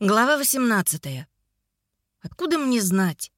Глава 18. Откуда мне знать?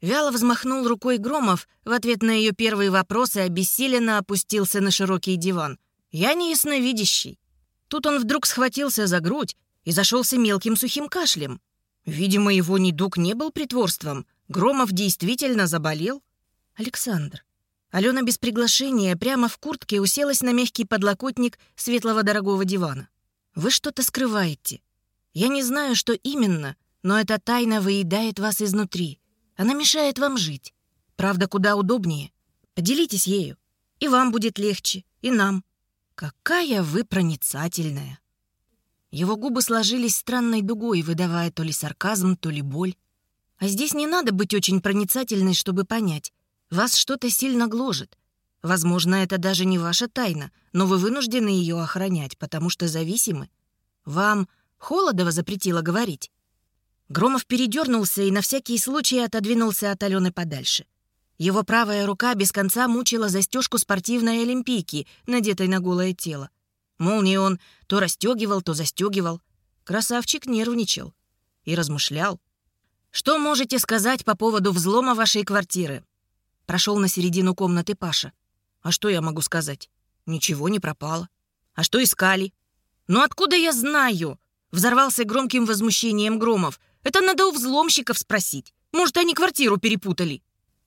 Вяло взмахнул рукой Громов в ответ на ее первый вопрос и обессиленно опустился на широкий диван. Я не ясновидящий. Тут он вдруг схватился за грудь и зашелся мелким сухим кашлем. Видимо, его недуг не был притворством. Громов действительно заболел. Александр. Алена без приглашения прямо в куртке уселась на мягкий подлокотник светлого дорогого дивана. «Вы что-то скрываете. Я не знаю, что именно, но эта тайна выедает вас изнутри. Она мешает вам жить. Правда, куда удобнее. Поделитесь ею. И вам будет легче, и нам. Какая вы проницательная!» Его губы сложились странной дугой, выдавая то ли сарказм, то ли боль. А здесь не надо быть очень проницательной, чтобы понять. Вас что-то сильно гложет. Возможно, это даже не ваша тайна, но вы вынуждены ее охранять, потому что зависимы. Вам Холодова запретила говорить. Громов передернулся и на всякий случай отодвинулся от Алены подальше. Его правая рука без конца мучила застежку спортивной олимпийки, надетой на голое тело. Молнии он то расстегивал, то застегивал. Красавчик нервничал и размышлял. «Что можете сказать по поводу взлома вашей квартиры?» Прошел на середину комнаты Паша. «А что я могу сказать? Ничего не пропало. А что искали?» «Ну откуда я знаю?» Взорвался громким возмущением Громов. «Это надо у взломщиков спросить. Может, они квартиру перепутали?»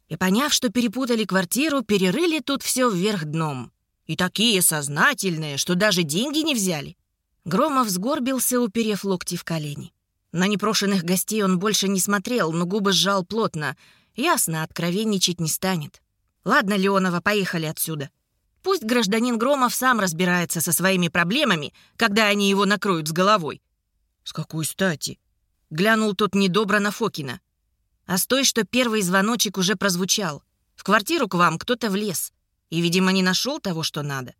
И поняв, что перепутали квартиру, перерыли тут все вверх дном. И такие сознательные, что даже деньги не взяли. Громов сгорбился, уперев локти в колени. На непрошенных гостей он больше не смотрел, но губы сжал плотно. Ясно, откровенничать не станет. «Ладно, Леонова, поехали отсюда. Пусть гражданин Громов сам разбирается со своими проблемами, когда они его накроют с головой. «С какой стати?» — глянул тот недобро на Фокина. «А с той, что первый звоночек уже прозвучал. В квартиру к вам кто-то влез и, видимо, не нашел того, что надо.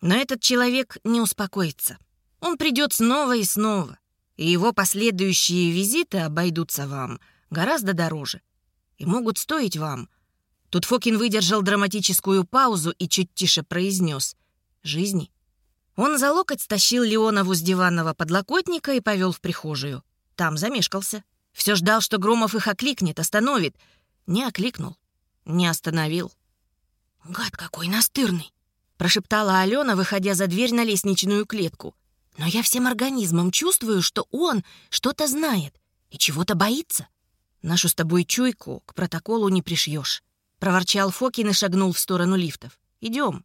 Но этот человек не успокоится. Он придет снова и снова, и его последующие визиты обойдутся вам гораздо дороже и могут стоить вам». Тут Фокин выдержал драматическую паузу и чуть тише произнес «Жизни». Он за локоть стащил Леонову с диванного подлокотника и повел в прихожую. Там замешкался. Все ждал, что Громов их окликнет, остановит. Не окликнул, не остановил. «Гад какой настырный!» — прошептала Алена, выходя за дверь на лестничную клетку. «Но я всем организмом чувствую, что он что-то знает и чего-то боится. Нашу с тобой чуйку к протоколу не пришьешь», — проворчал Фокин и шагнул в сторону лифтов. «Идем».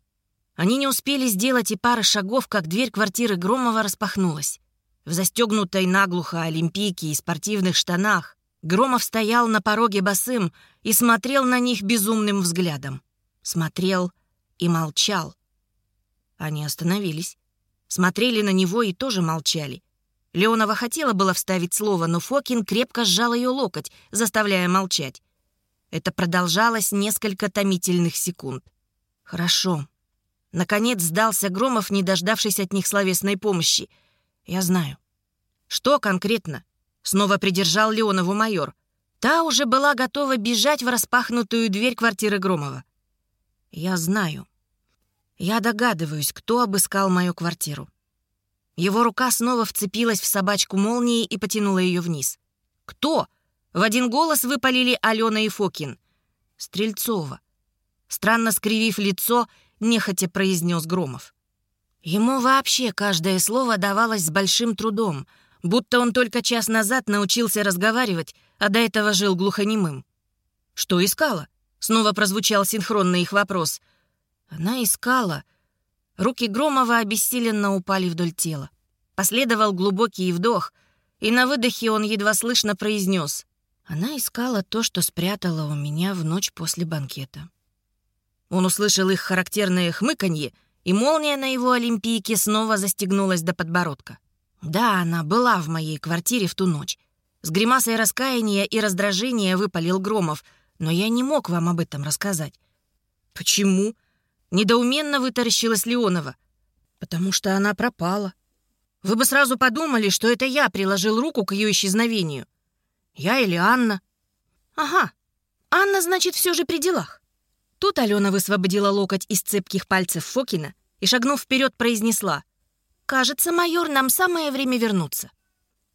Они не успели сделать и пары шагов, как дверь квартиры Громова распахнулась. В застегнутой наглухо олимпийке и спортивных штанах Громов стоял на пороге босым и смотрел на них безумным взглядом. Смотрел и молчал. Они остановились. Смотрели на него и тоже молчали. Леонова хотела было вставить слово, но Фокин крепко сжал ее локоть, заставляя молчать. Это продолжалось несколько томительных секунд. «Хорошо», Наконец сдался Громов, не дождавшись от них словесной помощи. «Я знаю». «Что конкретно?» Снова придержал Леонову майор. Та уже была готова бежать в распахнутую дверь квартиры Громова. «Я знаю. Я догадываюсь, кто обыскал мою квартиру». Его рука снова вцепилась в собачку молнии и потянула ее вниз. «Кто?» В один голос выпалили Алена и Фокин. «Стрельцова». Странно скривив лицо, нехотя произнес Громов. Ему вообще каждое слово давалось с большим трудом, будто он только час назад научился разговаривать, а до этого жил глухонемым. «Что искала?» — снова прозвучал синхронный их вопрос. Она искала. Руки Громова обессиленно упали вдоль тела. Последовал глубокий вдох, и на выдохе он едва слышно произнес. Она искала то, что спрятала у меня в ночь после банкета. Он услышал их характерное хмыканье, и молния на его олимпийке снова застегнулась до подбородка. Да, она была в моей квартире в ту ночь. С гримасой раскаяния и раздражения выпалил Громов, но я не мог вам об этом рассказать. «Почему?» — недоуменно вытаращилась Леонова. «Потому что она пропала. Вы бы сразу подумали, что это я приложил руку к ее исчезновению. Я или Анна?» «Ага, Анна, значит, все же при делах. Тут Алена высвободила локоть из цепких пальцев Фокина и, шагнув вперед, произнесла «Кажется, майор, нам самое время вернуться».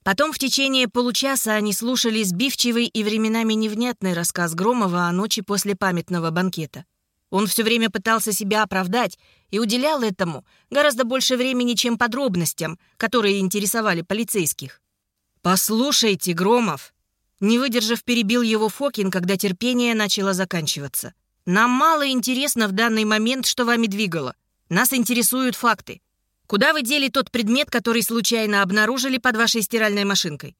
Потом в течение получаса они слушали сбивчивый и временами невнятный рассказ Громова о ночи после памятного банкета. Он все время пытался себя оправдать и уделял этому гораздо больше времени, чем подробностям, которые интересовали полицейских. «Послушайте, Громов!» Не выдержав, перебил его Фокин, когда терпение начало заканчиваться. «Нам мало интересно в данный момент, что вами двигало. Нас интересуют факты. Куда вы дели тот предмет, который случайно обнаружили под вашей стиральной машинкой?»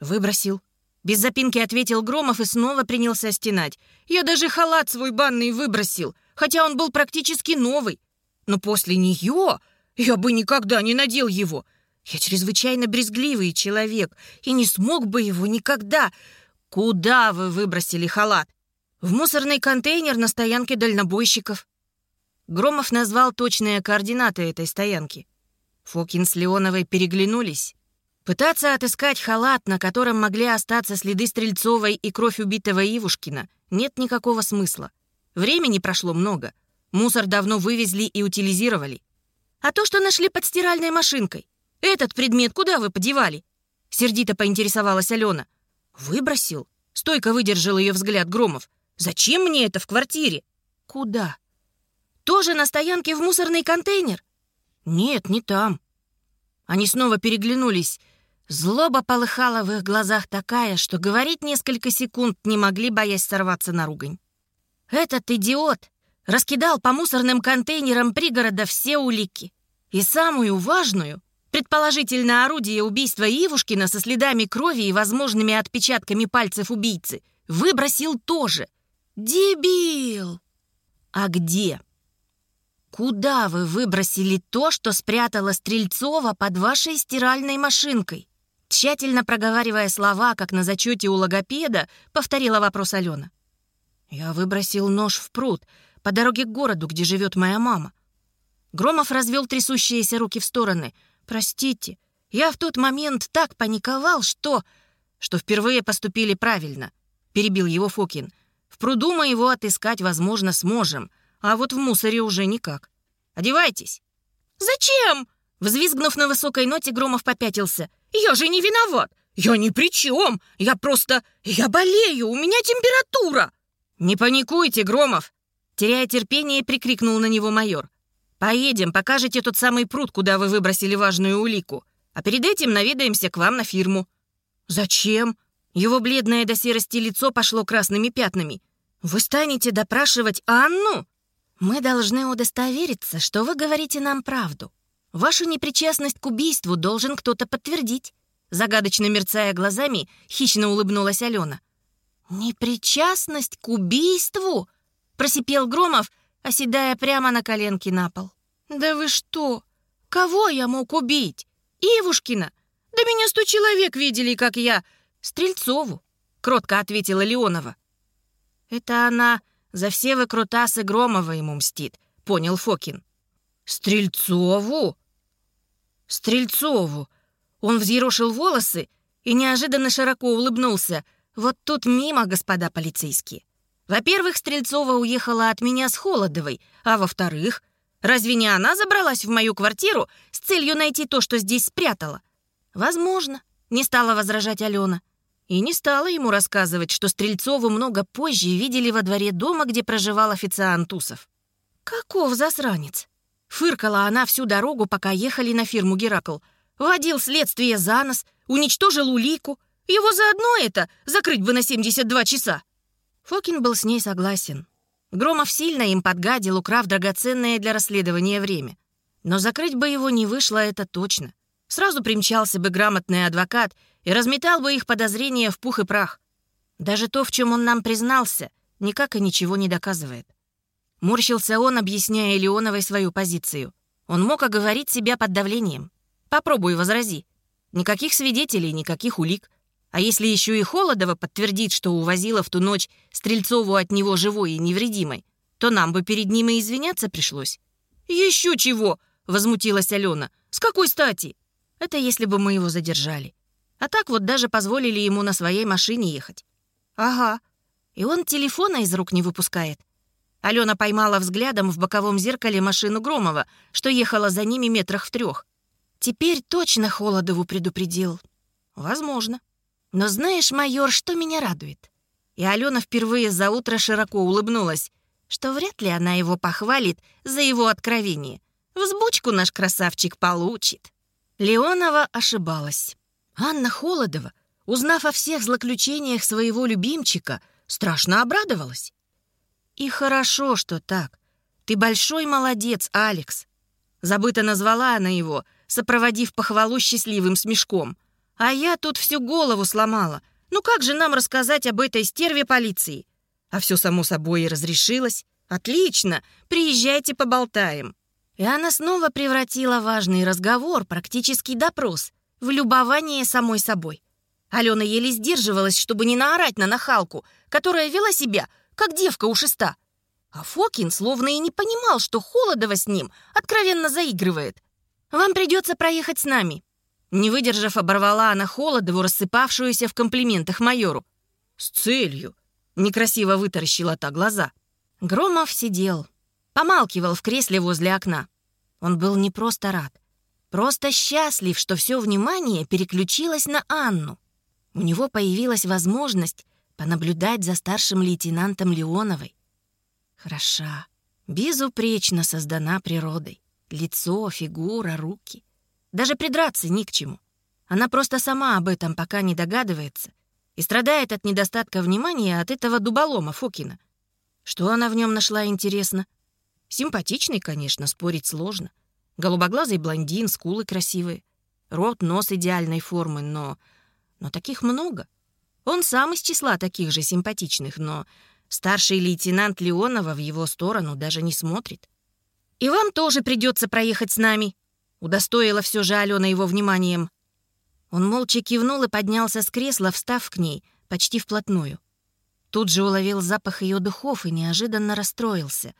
«Выбросил». Без запинки ответил Громов и снова принялся стенать. «Я даже халат свой банный выбросил, хотя он был практически новый. Но после нее я бы никогда не надел его. Я чрезвычайно брезгливый человек и не смог бы его никогда. Куда вы выбросили халат? В мусорный контейнер на стоянке дальнобойщиков. Громов назвал точные координаты этой стоянки. Фокин с Леоновой переглянулись. Пытаться отыскать халат, на котором могли остаться следы Стрельцовой и кровь убитого Ивушкина, нет никакого смысла. Времени прошло много. Мусор давно вывезли и утилизировали. А то, что нашли под стиральной машинкой, этот предмет куда вы подевали? Сердито поинтересовалась Алена. Выбросил. Стойко выдержал ее взгляд Громов. Зачем мне это в квартире? Куда? Тоже на стоянке в мусорный контейнер? Нет, не там. Они снова переглянулись. Злоба полыхала в их глазах такая, что говорить несколько секунд не могли, боясь сорваться на ругань. Этот идиот раскидал по мусорным контейнерам пригорода все улики. И самую важную, предположительно орудие убийства Ивушкина со следами крови и возможными отпечатками пальцев убийцы, выбросил тоже. Дебил! А где? Куда вы выбросили то, что спрятала Стрельцова под вашей стиральной машинкой? Тщательно проговаривая слова, как на зачете у логопеда, повторила вопрос Алена. Я выбросил нож в пруд по дороге к городу, где живет моя мама. Громов развел трясущиеся руки в стороны. «Простите, я в тот момент так паниковал, что...» «Что впервые поступили правильно», — перебил его Фокин. «В пруду мы его отыскать, возможно, сможем, а вот в мусоре уже никак. Одевайтесь». «Зачем?» Взвизгнув на высокой ноте, Громов попятился. «Я же не виноват! Я ни при чем! Я просто... Я болею! У меня температура!» «Не паникуйте, Громов!» Теряя терпение, прикрикнул на него майор. «Поедем, покажете тот самый пруд, куда вы выбросили важную улику. А перед этим наведаемся к вам на фирму». «Зачем?» Его бледное до серости лицо пошло красными пятнами. «Вы станете допрашивать Анну?» «Мы должны удостовериться, что вы говорите нам правду. Вашу непричастность к убийству должен кто-то подтвердить». Загадочно мерцая глазами, хищно улыбнулась Алена. «Непричастность к убийству?» — просипел Громов, оседая прямо на коленки на пол. «Да вы что? Кого я мог убить? Ивушкина? Да меня сто человек видели, как я...» «Стрельцову», — кротко ответила Леонова. «Это она за все выкрутасы Громова ему мстит», — понял Фокин. «Стрельцову?» «Стрельцову!» Он взъерошил волосы и неожиданно широко улыбнулся — вот тут мимо, господа полицейские. Во-первых, Стрельцова уехала от меня с Холодовой, а во-вторых, разве не она забралась в мою квартиру с целью найти то, что здесь спрятала? Возможно, не стала возражать Алена. И не стала ему рассказывать, что Стрельцову много позже видели во дворе дома, где проживал официант Усов. «Каков засранец!» Фыркала она всю дорогу, пока ехали на фирму «Геракл». Водил следствие за нос, уничтожил улику — его заодно это закрыть бы на 72 часа!» Фокин был с ней согласен. Громов сильно им подгадил, украв драгоценное для расследования время. Но закрыть бы его не вышло, это точно. Сразу примчался бы грамотный адвокат и разметал бы их подозрения в пух и прах. Даже то, в чем он нам признался, никак и ничего не доказывает. Морщился он, объясняя Леоновой свою позицию. Он мог оговорить себя под давлением. Попробуй возрази. Никаких свидетелей, никаких улик. А если еще и Холодова подтвердит, что увозила в ту ночь Стрельцову от него живой и невредимой, то нам бы перед ним и извиняться пришлось. «Еще чего!» — возмутилась Алена. «С какой стати?» «Это если бы мы его задержали. А так вот даже позволили ему на своей машине ехать». «Ага. И он телефона из рук не выпускает». Алена поймала взглядом в боковом зеркале машину Громова, что ехала за ними метрах в трех. Теперь точно Холодову предупредил. Возможно. Но знаешь, майор, что меня радует? И Алена впервые за утро широко улыбнулась, что вряд ли она его похвалит за его откровение. Взбучку наш красавчик получит. Леонова ошибалась. Анна Холодова, узнав о всех злоключениях своего любимчика, страшно обрадовалась. И хорошо, что так. Ты большой молодец, Алекс. Забыто назвала она его, сопроводив похвалу счастливым смешком. А я тут всю голову сломала. Ну как же нам рассказать об этой стерве полиции? А все само собой и разрешилось. Отлично, приезжайте поболтаем. И она снова превратила важный разговор, практически допрос, в любование самой собой. Алена еле сдерживалась, чтобы не наорать на нахалку, которая вела себя, как девка у шеста. А Фокин словно и не понимал, что Холодова с ним откровенно заигрывает. «Вам придется проехать с нами». Не выдержав, оборвала она Холодову, рассыпавшуюся в комплиментах майору. «С целью». Некрасиво вытаращила та глаза. Громов сидел, помалкивал в кресле возле окна. Он был не просто рад, просто счастлив, что все внимание переключилось на Анну. У него появилась возможность понаблюдать за старшим лейтенантом Леоновой. Хороша, безупречно создана природой. Лицо, фигура, руки. Даже придраться ни к чему. Она просто сама об этом пока не догадывается и страдает от недостатка внимания от этого дуболома Фокина. Что она в нем нашла, интересно? Симпатичный, конечно, спорить сложно. Голубоглазый блондин, скулы красивые. Рот, нос идеальной формы, но... Но таких много. Он сам из числа таких же симпатичных, но Старший лейтенант Леонова в его сторону даже не смотрит. «И вам тоже придется проехать с нами», — удостоила все же Алена его вниманием. Он молча кивнул и поднялся с кресла, встав к ней, почти вплотную. Тут же уловил запах ее духов и неожиданно расстроился.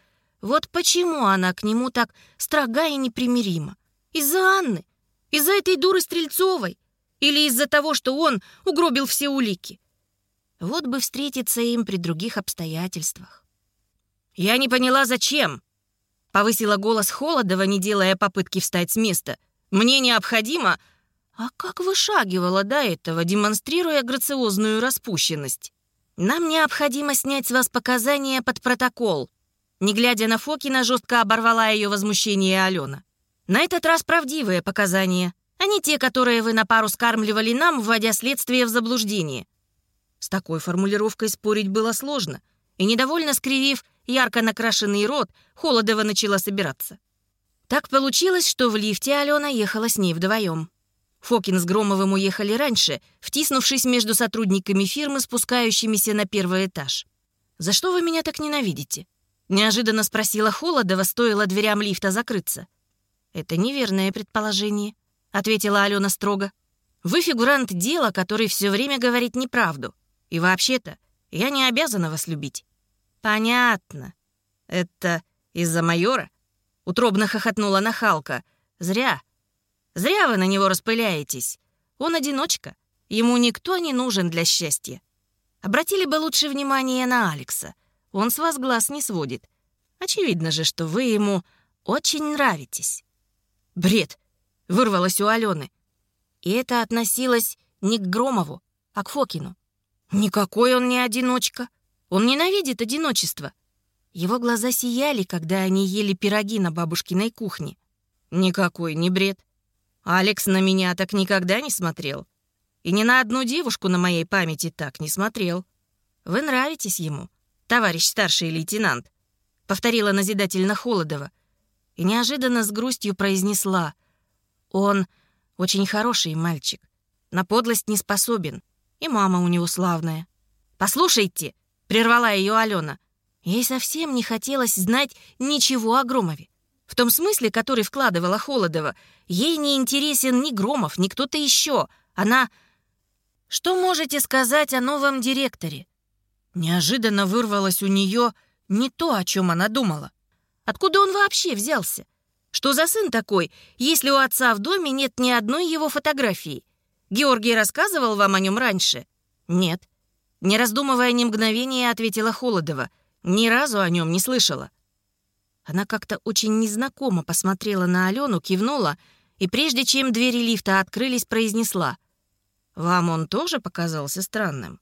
Вот почему она к нему так строга и непримирима? Из-за Анны? Из-за этой дуры Стрельцовой? Или из-за того, что он угробил все улики? Вот бы встретиться им при других обстоятельствах. «Я не поняла, зачем?» — повысила голос Холодова, не делая попытки встать с места. «Мне необходимо...» А как вышагивала до этого, демонстрируя грациозную распущенность? «Нам необходимо снять с вас показания под протокол». Не глядя на Фокина, жестко оборвала ее возмущение Алена. «На этот раз правдивые показания, а не те, которые вы на пару скармливали нам, вводя следствие в заблуждение. С такой формулировкой спорить было сложно, и, недовольно скривив ярко накрашенный рот, Холодова начала собираться. Так получилось, что в лифте Алена ехала с ней вдвоем. Фокин с Громовым уехали раньше, втиснувшись между сотрудниками фирмы, спускающимися на первый этаж. «За что вы меня так ненавидите?» Неожиданно спросила Холодова, стоило дверям лифта закрыться. «Это неверное предположение», — ответила Алена строго. «Вы фигурант дела, который все время говорит неправду. И вообще-то, я не обязана вас любить». «Понятно. Это из-за майора?» Утробно хохотнула нахалка. «Зря. Зря вы на него распыляетесь. Он одиночка. Ему никто не нужен для счастья. Обратили бы лучше внимание на Алекса. Он с вас глаз не сводит. Очевидно же, что вы ему очень нравитесь». «Бред!» — вырвалось у Алены. И это относилось не к Громову, а к Фокину. Никакой он не одиночка. Он ненавидит одиночество. Его глаза сияли, когда они ели пироги на бабушкиной кухне. Никакой не бред. Алекс на меня так никогда не смотрел. И ни на одну девушку на моей памяти так не смотрел. Вы нравитесь ему, товарищ старший лейтенант, повторила назидательно Холодова и неожиданно с грустью произнесла. Он очень хороший мальчик, на подлость не способен. И мама у него славная. «Послушайте», — прервала ее Алена, ей совсем не хотелось знать ничего о Громове. В том смысле, который вкладывала Холодова, ей не интересен ни Громов, ни кто-то еще. Она... «Что можете сказать о новом директоре?» Неожиданно вырвалось у нее не то, о чем она думала. Откуда он вообще взялся? Что за сын такой, если у отца в доме нет ни одной его фотографии? Георгий рассказывал вам о нем раньше?» «Нет». Не раздумывая ни мгновения, ответила Холодова. «Ни разу о нем не слышала». Она как-то очень незнакомо посмотрела на Алену, кивнула и, прежде чем двери лифта открылись, произнесла. Вам он тоже показался странным?»